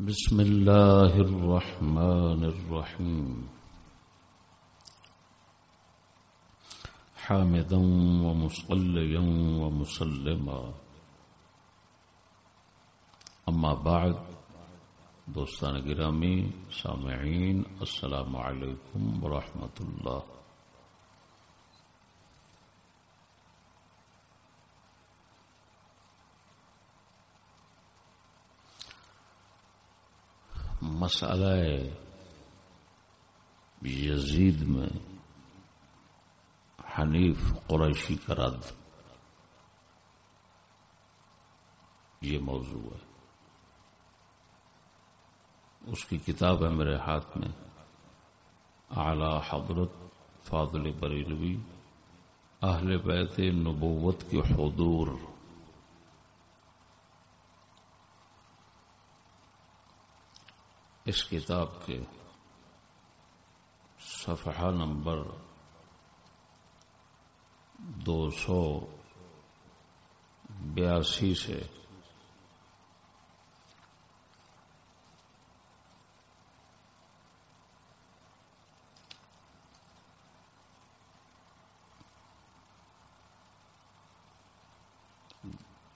بسم الله الرحمن الرحيم حامدا ومصليا ومسلما أما بعد، دوستان گرامی، سامعین، السلام علیکم ورحمۃ اللہ۔ مسئلہ یزید میں حنیف قریشی کا رد۔ یہ موضوع ہے۔ اس کی کتاب ہے میرے ہاتھ میں۔ اعلی حضرت فاضل بریلوی، اہل بیت نبوت کے حضور۔ اس کتاب کے صفحہ نمبر دو سو بیاسی سے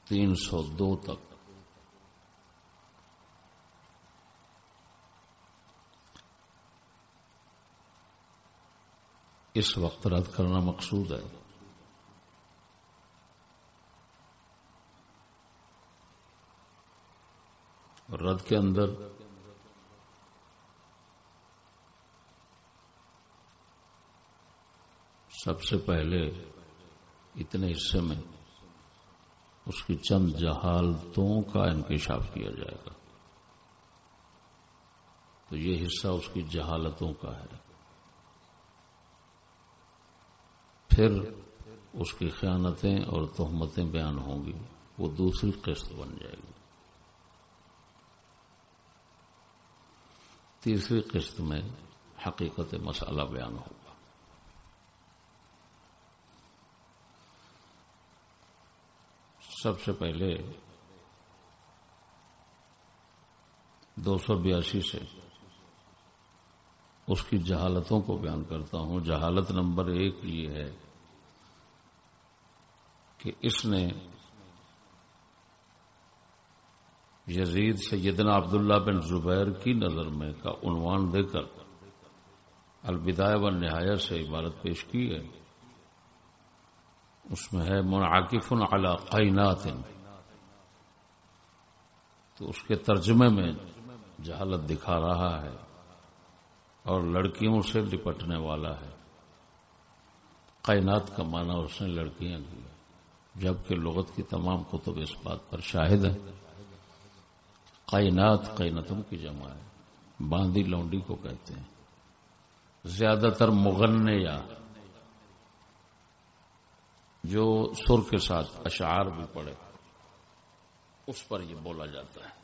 تین سو دو تک اس وقت رد کرنا مقصود ہے۔ رد کے اندر سب سے پہلے اتنے حصے میں اس کی چند جہالتوں کا انکشاف کیا جائے گا۔ تو یہ حصہ اس کی جہالتوں کا ہے۔ پھر اس کی خیانتیں اور تہمتیں بیان ہوں گی، وہ دوسری قسط بن جائے گی۔ تیسری قسط میں حقیقت مسئلہ بیان ہوگا۔ سب سے پہلے دو سو بیاسی سے اس کی جہالتوں کو بیان کرتا ہوں۔ جہالت نمبر ایک یہ ہے کہ اس نے یزید سیدنا عبداللہ بن زبیر کی نظر میں کا عنوان دے کر الوداع و نہایت سے عبارت پیش کی ہے۔ اس میں ہے منعقف علی قینات۔ تو اس کے ترجمے میں جہالت دکھا رہا ہے اور لڑکیوں سے لپٹنے والا ہے۔ کائنات کا معنی اس نے لڑکیاں کی۔ جبکہ لغت کی تمام کتب اس بات پر شاہد ہیں۔ کائنات قینتوں کی جمع ہے۔ باندی لونڈی کو کہتے ہیں۔ زیادہ تر مغن یا جو سر کے ساتھ اشعار بھی پڑے اس پر یہ بولا جاتا ہے۔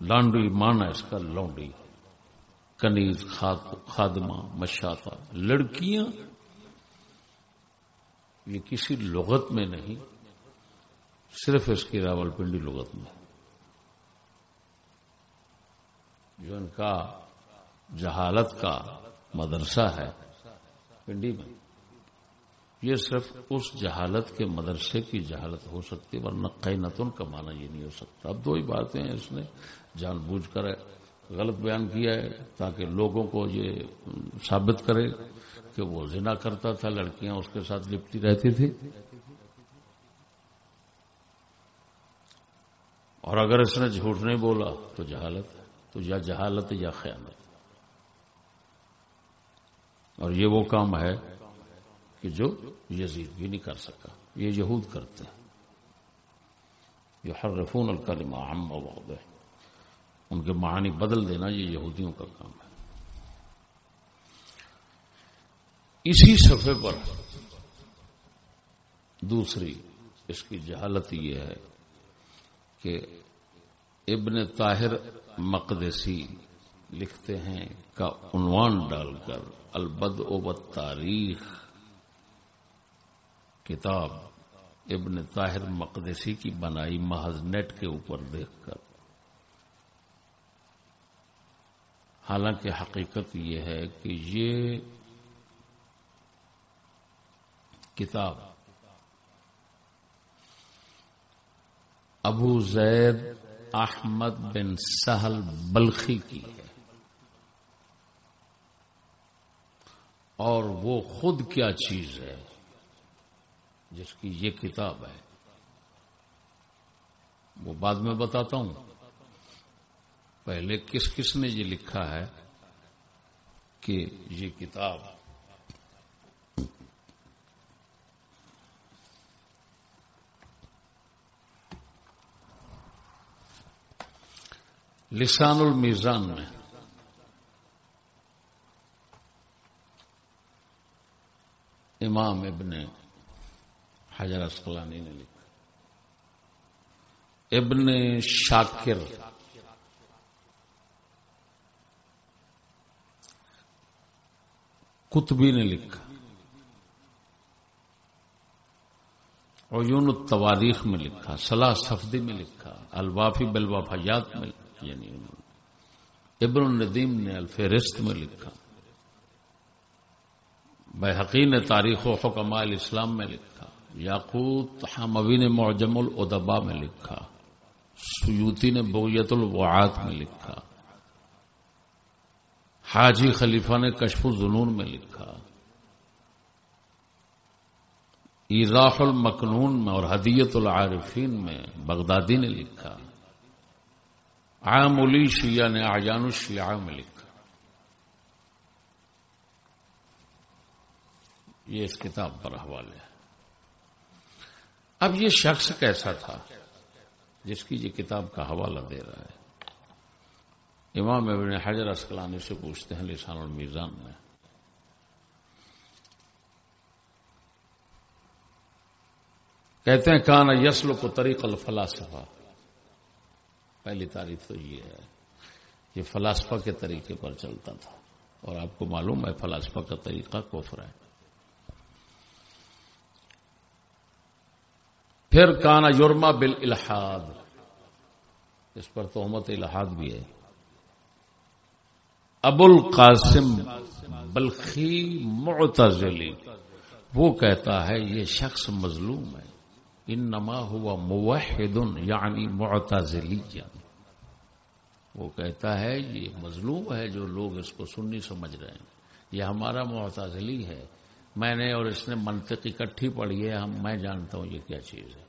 لانڈی مانا اس کا لونڈی، کنیز خادمہ مشاطہ، لڑکیاں یہ کسی لغت میں نہیں، صرف اس کی راول پنڈی لغت میں۔ جو ان کا جہالت کا مدرسہ ہے پنڈی میں، یہ صرف اس جہالت کے مدرسے کی جہالت ہو سکتی ورنہ قینتن کا معنی یہ نہیں ہو سکتا۔ اب دو ہی باتیں ہیں اس نے، جان بوجھ کر غلط بیان کیا ہے تاکہ لوگوں کو یہ ثابت کرے۔ کہ وہ زنا کرتا تھا، لڑکیاں اس کے ساتھ لپٹی رہتی تھی اور اگر اس نے جھوٹ نہیں بولا تو جہالت، تو یا جہالت یا خیالت اور یہ وہ کام ہے کہ جو یزید بھی نہیں کر سکا، یہ یہود کرتے ہیں۔ یہ ہر رفون الکلمہ عام ہے ان کے معنی بدل دینا یہ یہودیوں کا کام ہے۔ اسی صفحے پر۔ دوسری، اس کی جہالت یہ ہے کہ ابن طاہر مقدسی لکھتے ہیں کا عنوان ڈال کر البد و تاریخ کتاب ابن طاہر مقدسی کی بنائی محض نیٹ کے اوپر دیکھ کر۔ حالانکہ حقیقت یہ ہے کہ یہ کتاب۔ ابو زید احمد بن سہل بلخی کی ہے۔ اور وہ خود کیا چیز ہے جس کی یہ کتاب ہے۔ وہ بعد میں بتاتا ہوں۔ پہلے کس کس نے یہ لکھا ہے کہ یہ کتاب لسان المیزان میں۔ امام ابن حجر اسقلانی نے لکھا۔ ابن شاکر۔ کتبی نے لکھا۔ عیون التواریخ میں لکھا۔ صلاح صفدی میں لکھا۔ الوافی بلوافیات میں لکھا۔ یعنی ابن الندیم نے الفہرست میں لکھا۔ بحقی نے تاریخ و حکم الاسلام میں لکھا۔ یاقوت حموی نے معجم الادبا میں لکھا۔ سیوتی نے بویت الوعات میں لکھا۔ حاجی خلیفہ نے کشف الظنون میں لکھا۔ ایراف المکنون میں اور حدیت العارفین میں بغدادی نے لکھا۔ عام علی شیعہ نے آجان الشیعہ میں لکھا۔ یہ اس کتاب پر حوالے ہے۔ اب یہ شخص کیسا تھا؟ جس کی یہ کتاب کا حوالہ دے رہا ہے۔ امام ابن حجر اسکلانی سے پوچھتے ہیں لسان المیزان میں۔ کہتے ہیں کانا یسل کو طریق الفلاسفہ۔ پہلی تعریف تو یہ ہے یہ فلاسفہ کے طریقے پر چلتا تھا اور آپ کو معلوم ہے فلاسفہ کا طریقہ کوفر ہے۔ پھر کانا یورما بل الحاد اس پر تہمت الحاد بھی ہے۔ ابو القاسم بلخی معتزلی۔ وہ کہتا ہے یہ شخص مظلوم ہے۔ ان نما ہوا موحد یعنی معتزلی وہ کہتا ہے یہ مظلوم ہے جو لوگ اس کو سننی سمجھ رہے ہیں۔ یہ ہمارا معتزلی ہے۔ میں نے اور اس نے منطق اکٹھی پڑھی ہے۔ ہم میں جانتا ہوں یہ کیا چیز ہے۔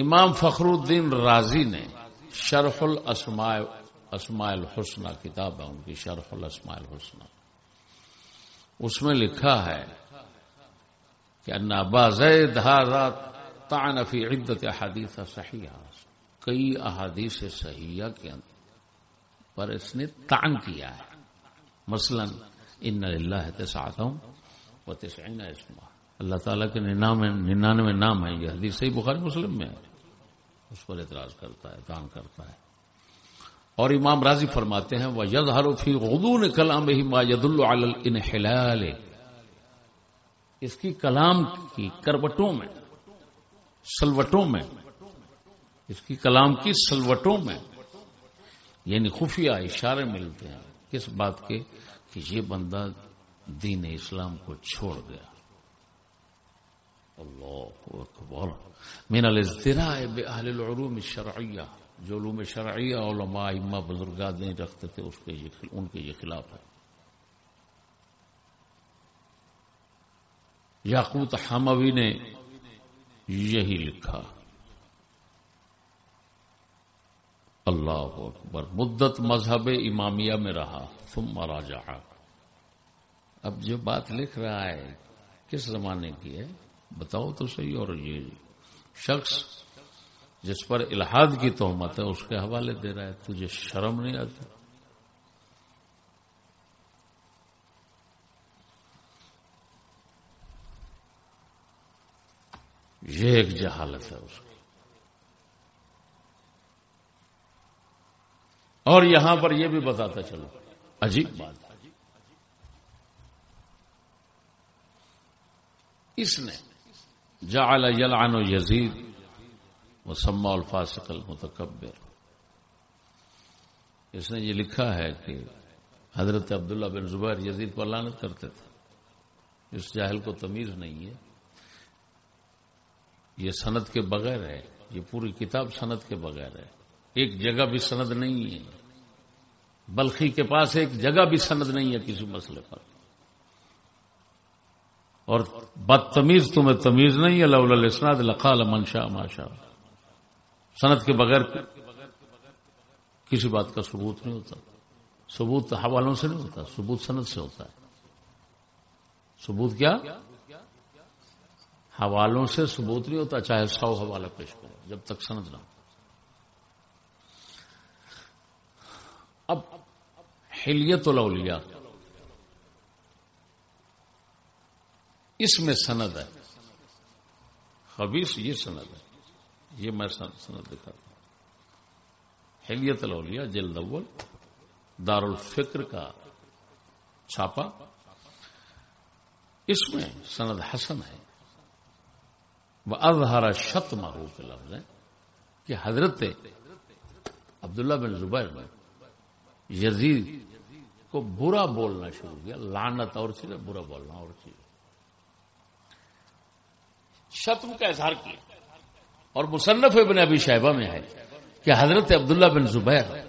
امام فخر الدین راضی نے شرح الاسماء اسماء الحسنہ، کتاب ہے ان کی، شرح الاسماء الحسنہ۔ اس میں لکھا ہے کہ ابا زید طعن فی عدت احادیث صحیحہ۔ کئی احادیث صحیحہ کے اندر پر اس نے تعن کیا ہے۔ مثلا ان اللہ تسعتم و تسعین اسما اللہ تعالیٰ کے ننانوے نام ہیں۔ یہ حدیث صحیح بخاری مسلم میں ہے۔ اس پر اعتراض کرتا ہے تعن کرتا ہے۔ اور امام راضی فرماتے ہیں وہ ید حروفی غدون کلام ہی ما ید اللہ انحلال اس کی کلام کی کروٹوں میں، سلوٹوں میں، اس کی کلام کی سلوٹوں میں یعنی خفیہ اشارے ملتے ہیں کس بات کے؟ کہ یہ بندہ دین اسلام کو چھوڑ گیا۔ اللہ اکبر۔ من الاضطراء باہل العلوم الشرعیہ۔ جو علوم شرعیہ علماء اما بزرگاد نہیں رکھتے تھے، اس کے ان کے یہ خلاف ہے۔ یاقوت حموی نے یہی لکھا۔ اللہ اکبر۔ مدت مذہب امامیہ میں رہا تم مارا جہاں اب جو بات لکھ رہا ہے، کس زمانے کی ہے؟ بتاؤ تو صحیح اور یہ شخص جس پر الحاد کی تہمت ہے، اس کے حوالے دے رہا ہے، تجھے شرم نہیں آتی؟ یہ ایک جہالت ہے اس کی۔ اور یہاں پر یہ بھی بتاتا چلو۔ عجیب بات۔ اس نے جعل یلعن و یزید و سما الفاسق المتکبر۔ اس نے یہ لکھا ہے کہ حضرت عبداللہ بن زبیر یزید پر لانت کرتے تھے۔ اس جاہل کو تمیز نہیں ہے۔ یہ سند کے بغیر ہے، یہ پوری کتاب سند کے بغیر ہے۔ ایک جگہ بھی سند نہیں ہے۔ بلخی کے پاس ایک جگہ بھی سند نہیں ہے کسی مسئلے پر۔ اور بدتمیز تمہیں تمیز نہیں ہے لول الاسناد لقال منشا ماشا سند کے بغیر کسی بات کا ثبوت نہیں ہوتا۔ ثبوت حوالوں سے نہیں ہوتا، ثبوت سند سے ہوتا ہے۔ ثبوت کیا؟ حوالوں سے ثبوت نہیں ہوتا، چاہے سو حوالہ پیش کرو جب تک سند نہ ہو۔ اب حلیت الاولیاء۔ اس میں سند ہے۔ خبیص یہ سند ہے۔ یہ میں سند دکھاتا ہوں۔ حلیت الاولیاء، جلد اول دار الفکر کا چھاپا اس میں سند حسن ہے۔ وہ اظہارا شت معروف لفظ ہے کہ حضرت عبداللہ بن زبیر میں یزید کو برا بولنا شروع کیا لانت اور چیز برا بولنا اور چیز شتم کا اظہار کیا۔ اور مصنف ابن ابی شہبہ میں ہے کہ حضرت عبداللہ بن زبیر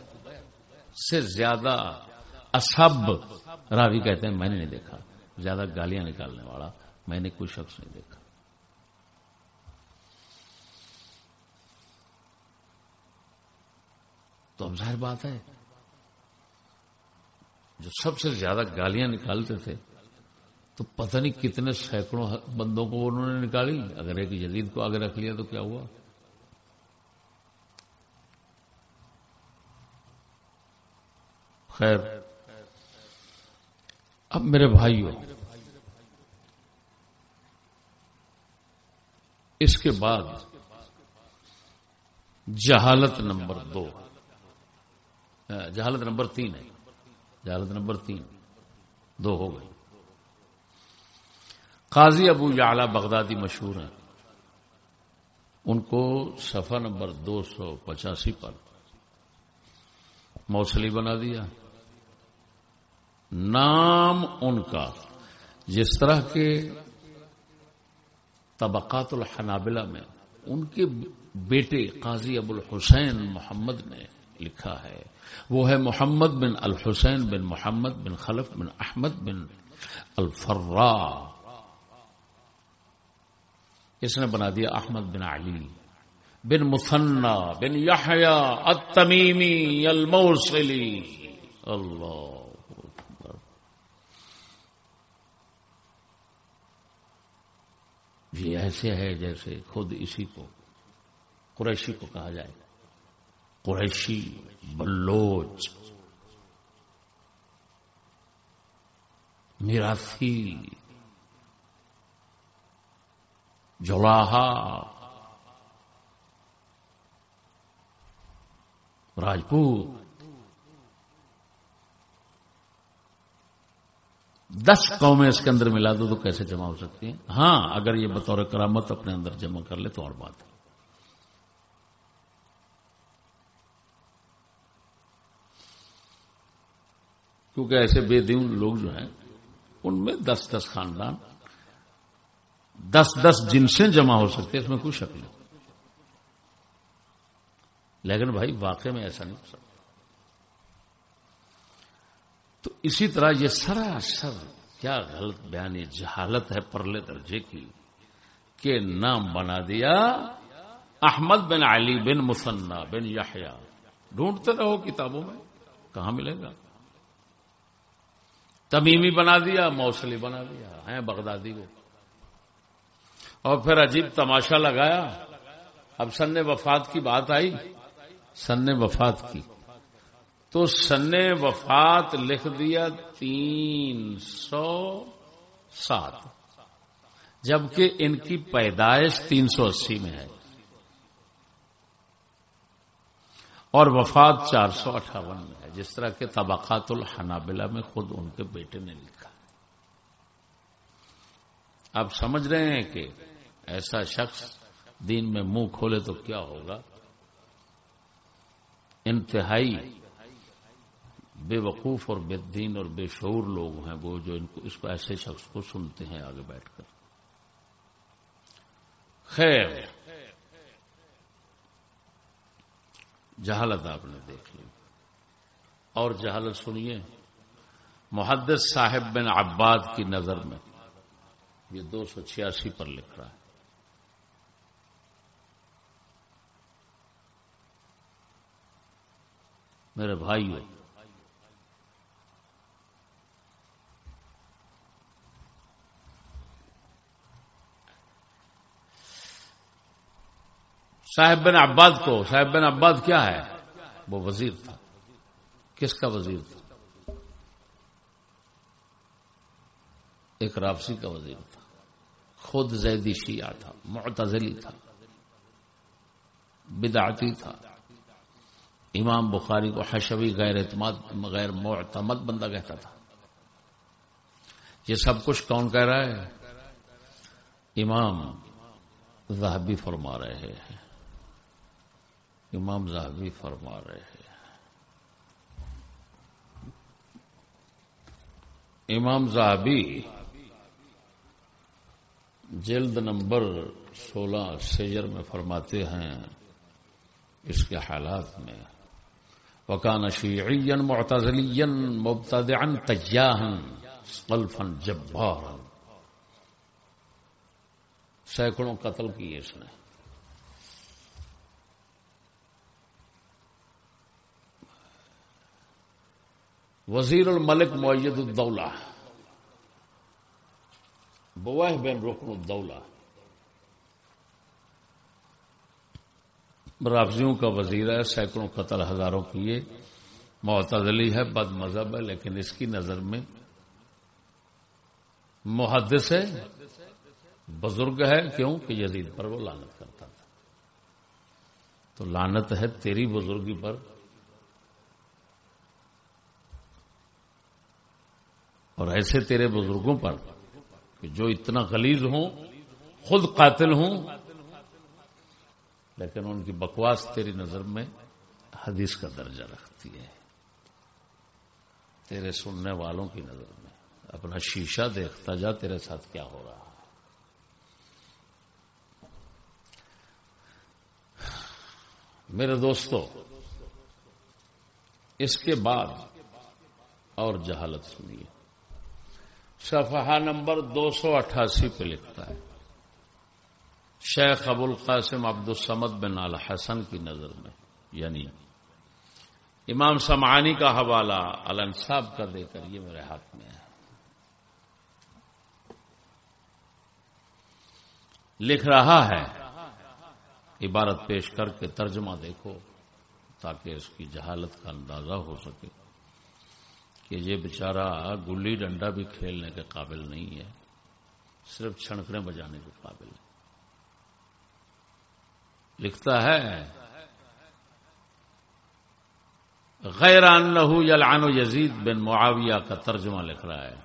سے زیادہ اسب راوی کہتے ہیں، میں نے نہیں دیکھا، زیادہ گالیاں نکالنے والا، میں نے کوئی شخص نہیں دیکھا۔ تو اب ظاہر بات ہے، جو سب سے زیادہ گالیاں نکالتے تھے، تو پتہ نہیں کتنے سینکڑوں بندوں کو انہوں نے نکالی۔ اگر ایک جدید کو آگے رکھ لیا تو کیا ہوا؟ خیر، اب میرے بھائیوں، اس کے بعد جہالت نمبر دو۔ جہالت نمبر تین ہے۔ جہالت نمبر تین۔ دو ہو گئی۔ قاضی ابو یعلا بغدادی مشہور ہیں۔ ان کو صفحہ نمبر دو سو پچاسی پر موسلی بنا دیا۔ نام ان کا جس طرح کے طبقات الحنابلہ میں ان کے بیٹے قاضی ابو الحسین محمد نے لکھا ہے۔ وہ ہے محمد بن الحسین بن محمد بن خلف بن احمد بن الفرا اس نے بنا دیا احمد بن علی۔ بن مثنا بن یحیا التمیمی الموصلی۔ اللہ یہ ایسے ہے جیسے خود اسی کو، قریشی کو کہا جائے۔ قریشی، بلوچ، میراثی، جولاہا، راجپوت، دس قومیں اس کے اندر ملا دو تو کیسے جمع ہو سکتی ہیں؟ ہاں اگر یہ بطور کرامت اپنے اندر جمع کر لے تو اور بات ہے۔ کیونکہ ایسے بے دین لوگ جو ہیں، ان میں دس دس خاندان، دس دس جنسیں جمع ہو سکتے اس میں کوئی شک نہیں۔ لیکن بھائی واقع میں ایسا نہیں ہو سکتا۔ تو اسی طرح یہ سراسر کیا غلط بیانی جہالت ہے پرلے درجے کی کہ نام بنا دیا احمد بن علی بن مسنا بن یحیا ڈھونڈتے رہو کتابوں میں، کہاں ملے گا؟ تمیمی بنا دیا، موسلی بنا دیا ہے بغدادی کو اور پھر عجیب تماشا لگایا۔ اب سن وفات کی بات آئی۔ سن وفات کی۔ تو سن وفات لکھ دیا تین سو سات۔ جبکہ ان کی پیدائش تین سو اسی میں ہے۔ اور وفات چار سو اٹھاون میں ہے۔ جس طرح کے طبقات الحنابلہ میں خود ان کے بیٹے نے لکھا۔ آپ سمجھ رہے ہیں کہ ایسا شخص دین میں منہ کھولے تو کیا ہوگا؟ انتہائی بے وقوف اور بے دین اور بے شعور لوگ ہیں وہ جو ان کو اس کو ایسے شخص کو سنتے ہیں آگے بیٹھ کر۔ خیر۔ جہالت آپ نے دیکھ لی۔ اور جہالت سنیے، محدث صاحب بن عباد کی نظر میں یہ دو سو چھیاسی پر لکھ رہا ہے۔ میرے بھائی صاحب بن عباد کو، صاحب بن عباد کیا ہے؟ وہ وزیر تھا۔ کس کا وزیر تھا؟ ایک رابسی کا وزیر تھا۔ خود زیدی شیعہ تھا، معتزلی تھا۔ بدعتی تھا۔ امام بخاری کو حشوی غیر اعتماد، غیر معتمد بندہ کہتا تھا۔ یہ سب کچھ کون کہہ رہا ہے؟ امام زہبی فرما رہے ہیں۔ امام زہبی فرما رہے ہیں۔ امام زہبی جلد نمبر سولہ سیجر میں فرماتے ہیں اس کے حالات میں، وکان شیعیا معتزلیا مبتدعا تجاہا قلفا جبارا۔ سینکڑوں قتل کیے اس نے۔ وزیر الملک معید الدولہ۔ بوہ بن رکن الدولہ۔ رافضیوں کا وزیر ہے، سینکڑوں قتل ہزاروں کیے معتدلی ہے، بد مذہب ہے، لیکن اس کی نظر میں محدث ہے، بزرگ ہے، کیوں؟ کہ یزید پر وہ لانت کرتا تھا۔ تو لانت ہے تیری بزرگی پر اور ایسے تیرے بزرگوں پر کہ جو اتنا غلیظ ہوں، خود قاتل ہوں، لیکن ان کی بکواس تیری نظر میں حدیث کا درجہ رکھتی ہے۔ تیرے سننے والوں کی نظر میں، اپنا شیشہ دیکھتا جا، تیرے ساتھ کیا ہو رہا میرے دوستو، اس کے بعد اور جہالت سنیے۔ صفحہ نمبر دو سو اٹھاسی پہ لکھتا ہے۔ شیخ ابو القاسم عبد السمد بن الحسن کی نظر میں یعنی امام سمعانی کا حوالہ الانصاب کا دے کر یہ میرے ہاتھ میں ہے۔ لکھ رہا ہے، عبارت پیش کر کے ترجمہ دیکھو تاکہ اس کی جہالت کا اندازہ ہو سکے۔ کہ یہ بیچارہ گلی ڈنڈا بھی کھیلنے کے قابل نہیں ہے، صرف چھڑکنے بجانے کے قابل ہے۔ لکھتا ہے غیر انہو یلعن یزید بن معاویہ کا ترجمہ لکھ رہا ہے۔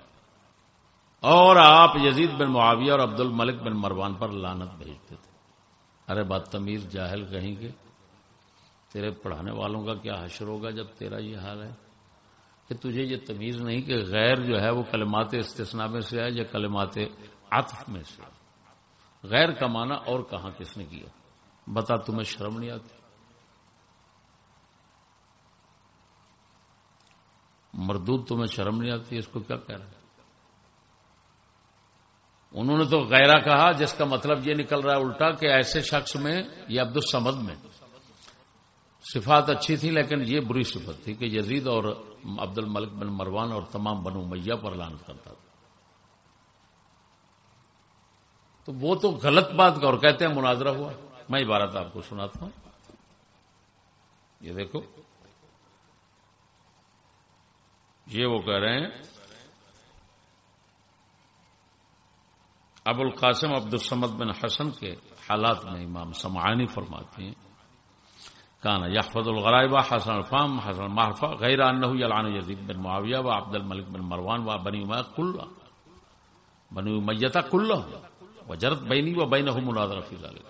اور آپ یزید بن معاویہ اور عبد الملک بن مروان پر لانت بھیجتے تھے۔ ارے بات تمیز، جاہل کہیں گے، تیرے پڑھانے والوں کا کیا حشر ہوگا جب تیرا یہ حال ہے؟ کہ تجھے یہ تمیز نہیں کہ غیر جو ہے وہ کلمات استثناء میں سے ہے یا کلمات عطف میں سے غیر کا معنی اور کہاں کس نے کیا؟ بتا تمہیں شرم نہیں آتی؟ مردود تمہیں شرم نہیں آتی؟ اس کو کیا کہہ رہے انہوں نے تو غیرہ کہا، جس کا مطلب یہ نکل رہا ہے الٹا کہ ایسے شخص میں یہ عبد السمد میں صفات اچھی تھی لیکن یہ بری صفت تھی کہ یزید اور عبد الملک بن مروان اور تمام بنو میاں پر لانت کرتا تھا۔ تو وہ تو غلط بات کا اور کہتے ہیں مناظرہ ہوا۔ میں عبارت آپ کو سناتا ہوں۔ یہ دیکھو۔ یہ وہ کہہ رہے ہیں۔ ابو القاسم عبد السمد بن حسن کے حالات میں امام سمعانی فرماتے ہیں۔ کانا یحفظ الغرائبہ حسن الفام حسن محفا غیر انہو یلعن یزید بن معاویہ و عبد الملک بن مروان و بنی ما کل بنو میتا کل وجرت بینی و بین مناظر فی ذالک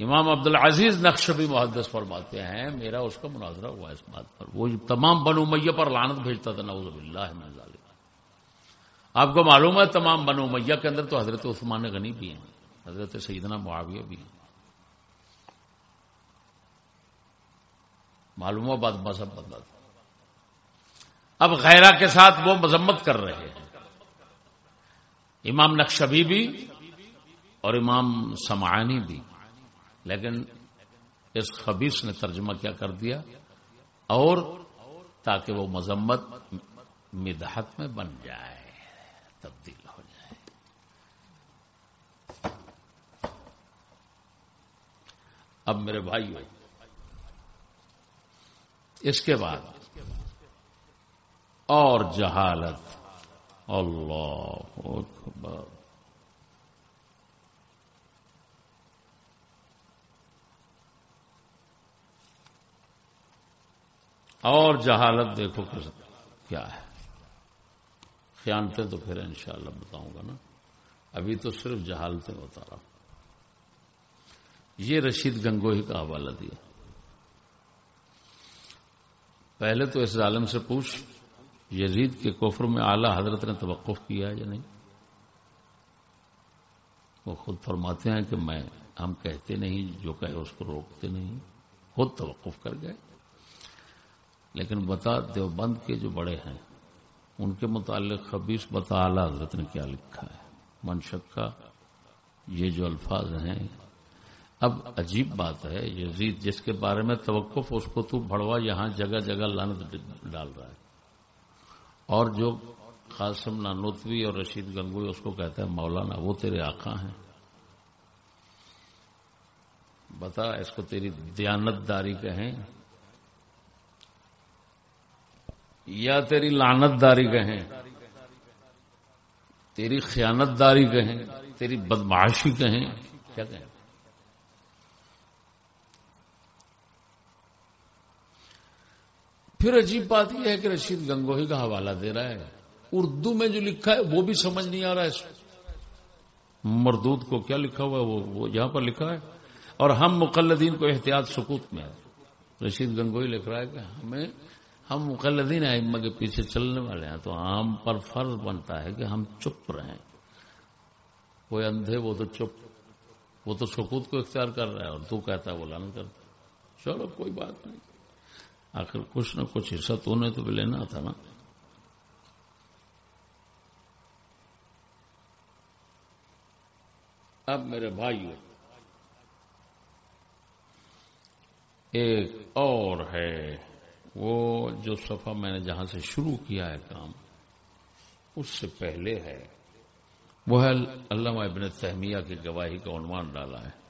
امام عبد العزیز نقش بھی محدث فرماتے ہیں، میرا اس کا مناظرہ ہوا اس بات پر۔ وہ تمام بنو میہ پر لانت بھیجتا تھا، نعوذ باللہ من ذالک آپ کو معلوم ہے تمام بنو میہ کے اندر تو حضرت عثمان غنی بھی ہیں، حضرت سیدنا معاویہ بھی ہیں۔ معلوم بات مذہب بدلا تھا۔ اب غیرہ کے ساتھ وہ مذمت کر رہے ہیں۔ امام نقشبی بھی اور امام سمعانی بھی۔ لیکن اس خبیص نے ترجمہ کیا کر دیا اور تاکہ وہ مذمت مدحت میں بن جائے، تبدیل ہو جائے۔ اب میرے بھائی اس کے بعد اور جہالت۔ اللہ اکبر۔ اور جہالت دیکھو کیا ہے۔ خیانتیں تو پھر انشاءاللہ بتاؤں گا نا۔ ابھی تو صرف جہالتیں بتا رہا ہوں۔ یہ رشید گنگوہی کا حوالہ دیا۔ پہلے تو اس ظالم سے پوچھ، یزید کے کفر میں اعلی حضرت نے توقف کیا یا نہیں؟ وہ خود فرماتے ہیں کہ میں، ہم کہتے نہیں، جو کہے اس کو روکتے نہیں۔ خود توقف کر گئے۔ لیکن بتا، دیوبند کے جو بڑے ہیں، ان کے متعلق خبیص بتا اعلی حضرت نے کیا لکھا ہے؟ منشک کا یہ جو الفاظ ہیں اب عجیب بات ہے، یزید، جس کے بارے میں توقف، اس کو تو بڑوا یہاں جگہ جگہ لانت ڈال رہا ہے۔ اور جو قاسم نانوتوی اور رشید گنگوئی، اس کو کہتا ہے مولانا، وہ تیرے آقا ہیں۔ بتا، اس کو تیری دیانت داری کہیں۔ یا تیری لانت داری کہیں۔ تیری خیانت داری کہیں۔ تیری بدماشی کہیں۔ کیا کہیں؟ پھر عجیب بات یہ ہے کہ رشید گنگوہی کا حوالہ دے رہا ہے۔ اردو میں جو لکھا ہے وہ بھی سمجھ نہیں آ رہا ہے مردود کو کیا لکھا ہوا ہے؟ وہ یہاں پر لکھا ہے۔ اور ہم مقلدین کو احتیاط سکوت میں ہے رشید گنگوئی لکھ رہا ہے کہ ہمیں ہم مقلدین ائمہ کے پیچھے چلنے والے ہیں تو عام پر فرض بنتا ہے کہ ہم چپ رہیں۔ کوئی اندھے وہ تو چپ وہ تو سکوت کو اختیار کر رہا ہے اور تو کہتا ہے وہ لان کرتا چلو، کوئی بات نہیں۔ آخر کچھ نہ کچھ حصہ تو نے تو بھی لینا تھا نا۔ اب میرے بھائی ایک اور ہے، وہ جو صفحہ میں نے جہاں سے شروع کیا ہے کام، اس سے پہلے ہے۔ وہ ہے علامہ ابن تہمیہ کی گواہی کا عنوان ڈالا ہے۔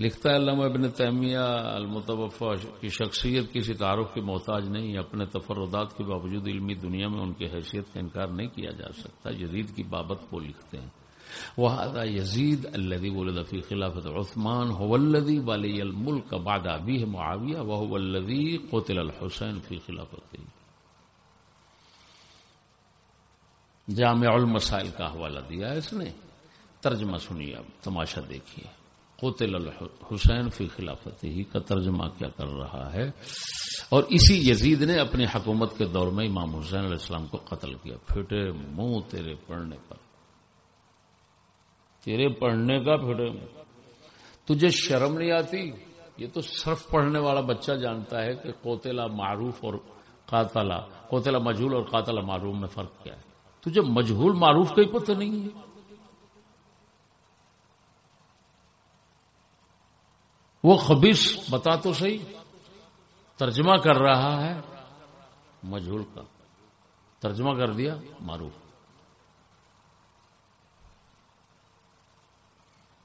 لکھتا ہے علامہ ابن تیمیہ المتوفا کی شخصیت کسی تعارف کی محتاج نہیں، اپنے تفردات کے باوجود علمی دنیا میں ان کی حیثیت کا انکار نہیں کیا جا سکتا، یزید کی بابت کو لکھتے ہیں۔ وہ یزید الدی ولدفی خلافت عثمان ہودی والی الملک بعد ابی معاویہ وہ ولدی قطل الحسین فی خلافت جامع المسائل کا حوالہ دیا اس نے۔ ترجمہ سنیے، اب تماشا دیکھیے۔ قتل الحسین فی خلافت ہی کا ترجمہ کیا کر رہا ہے۔ اور اسی یزید نے اپنی حکومت کے دور میں امام حسین علیہ السلام کو قتل کیا۔ پھٹے منہ تیرے پڑھنے پر۔ تیرے پڑھنے کا پھٹے تجھے شرم نہیں آتی؟ یہ تو صرف پڑھنے والا بچہ جانتا ہے کہ کوتلا معروف اور قاتلہ کوتلا مجھول اور قاتلہ معروف میں فرق کیا ہے۔ تجھے مجھول معروف کا ہی پتہ نہیں ہے؟ وہ خبیص بتا تو صحیح، ترجمہ کر رہا ہے مجھول کا۔ ترجمہ کر دیا معروف۔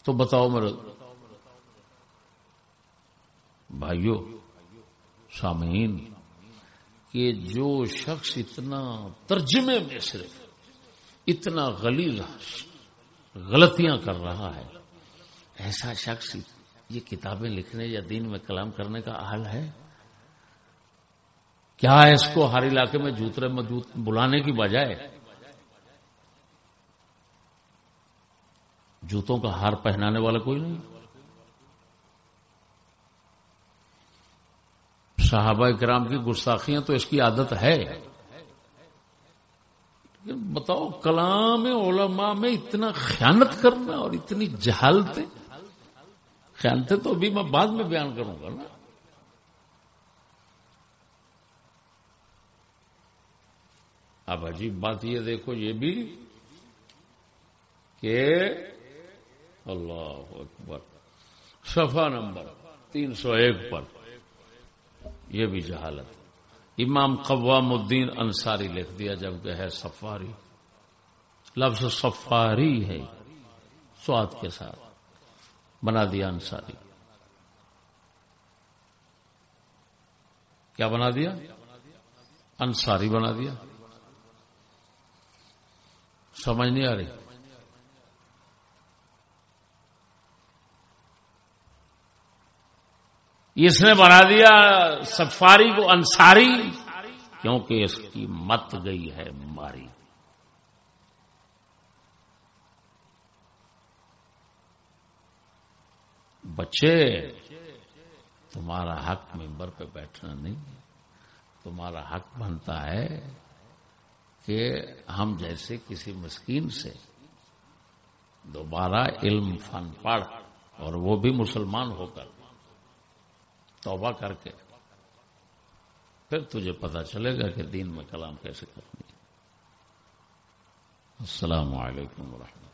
تو بتاؤ میرے بھائیوں سامعین، کہ جو شخص اتنا ترجمے میں صرف اتنا غلیظ غلطیاں کر رہا ہے، ایسا شخص یہ کتابیں لکھنے یا دین میں کلام کرنے کا حل ہے؟ کیا اس کو ہر علاقے میں جوترے میں جوت بلانے کی بجائے جوتوں کا ہار پہنانے والا کوئی نہیں؟ صحابہ کرام کی گستاخیاں تو اس کی عادت ہے۔ بتاؤ، کلام علماء میں اتنا خیانت کرنا اور اتنی جہالتیں خیانتیں تو ابھی میں بعد میں بیان کروں گا نا۔ اب عجیب بات یہ دیکھو، یہ بھی کہ اللہ اکبر، صفحہ نمبر تین سو ایک پر یہ بھی جہالت۔ امام قوام الدین انصاری لکھ دیا جبکہ ہے سفاری لفظ سفاری ہے، سواد کے ساتھ۔ بنا دیا انصاری۔ کیا بنا دیا؟ انصاری بنا دیا۔ سمجھ نہیں آ رہی۔ اس نے بنا دیا سفاری کو انصاری، کیونکہ اس کی مت گئی ہے ماری۔ بچے، تمہارا حق ممبر پہ بیٹھنا نہیں تمہارا حق بنتا ہے کہ ہم جیسے کسی مسکین سے دوبارہ علم، فن پڑھ اور وہ بھی مسلمان ہو کر توبہ کر کے پھر تجھے پتا چلے گا کہ دین میں کلام کیسے کرنی السلام علیکم ورحمۃ اللہ۔